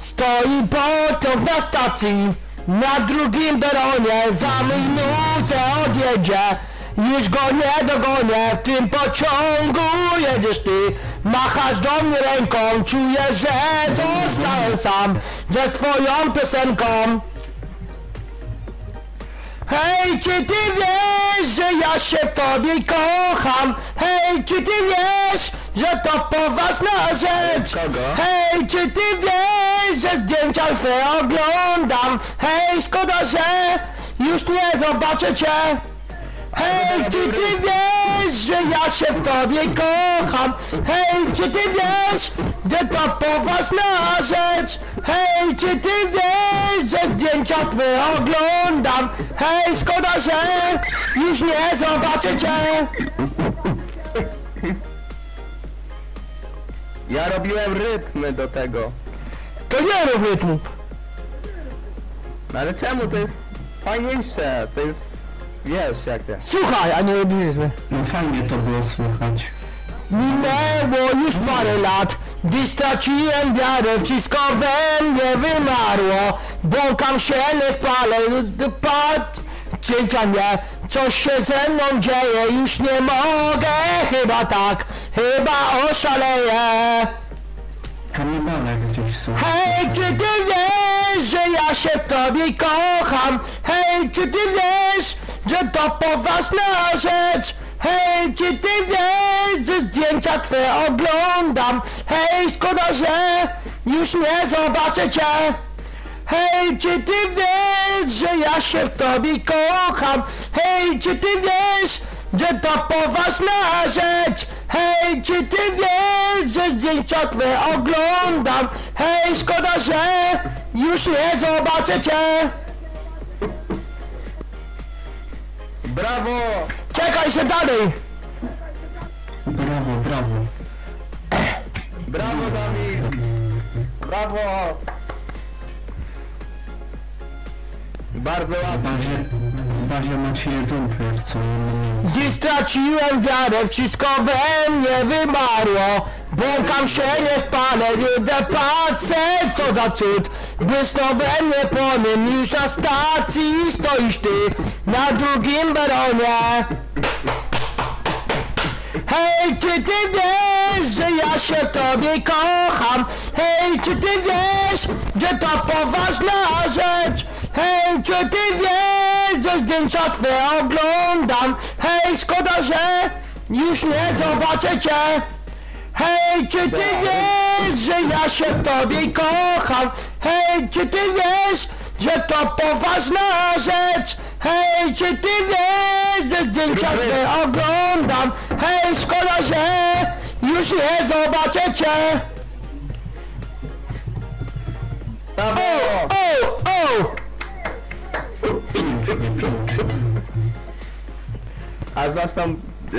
Stoi pociąg na stacji, na drugim peronie, za minutę odjedzie. Już go nie dogonię, w tym pociągu jedziesz ty. Machasz do mnie ręką, czuję, że zostałem sam ze twoją piosenką. Hej, czy ty wiesz, że ja się w tobie kocham? Hej, czy ty wiesz, że to poważna rzecz? Kogo? Hej, czy ty wiesz, że zdjęcia twe oglądam? Hej, szkoda, że już nie zobaczę cię. Hej, czy ty wiesz, że ja się w tobie kocham? Hej, czy ty wiesz, że to poważna rzecz? Hej, czy ty wiesz, że zdjęcia twe oglądam? Hej, szkoda, że już nie zobaczę cię. Ja robiłem rytmy do tego. To nie rób rytmów. No ale czemu to jest fajniejsze? To jest... Wiesz jak ja. Słuchaj, a nie robisz rytmy. No fajnie to było słychać. Minęło już parę lat, gdy straciłem wiarę, wszystko we mnie wymarło. Błąkam się, nie wpalę, patrz, cięcia mnie, coś się ze mną dzieje, już nie mogę, chyba tak, chyba oszaleję. Hej, czy ty wiesz, że ja się w tobie kocham? Hej, czy ty wiesz, że to poważna rzecz? Hej, czy ty wiesz, że zdjęcia twe oglądam? Hej, szkoda, że już nie zobaczę cię. Hej, czy ty wiesz, że ja się w tobie kocham? Hej, czy ty wiesz, że to poważna rzecz? Hej, czy ty wiesz, że zdjęcia twe oglądam? Hej, szkoda, że już nie zobaczę cię. Brawo! Czekaj się dalej. Brawo, brawo. Brawo Dawid! Brawo! Bardzo ładnie. Jedynkę, co Gdy straciłem wiarę, wszystko we mnie wymarło Błąkam się, nie wpalę, idę patrzę, co za cud Błysnął we mnie płomień, już na stacji stoisz ty Na drugim peronie Hej, czy ty wiesz, że ja się tobie kocham? Hej, czy ty wiesz, że to poważna rzecz? Hej, czy ty wiesz, że zdjęcia twe oglądam? Hej, szkoda, że już nie zobaczę cię. Hej, czy ty wiesz, że ja się w tobie kocham? Hej, czy ty wiesz, że to poważna rzecz? Hej, czy ty wiesz, że zdjęcia twe oglądam? Hej, szkoda, że już nie zobaczę cię. O, o! I've got some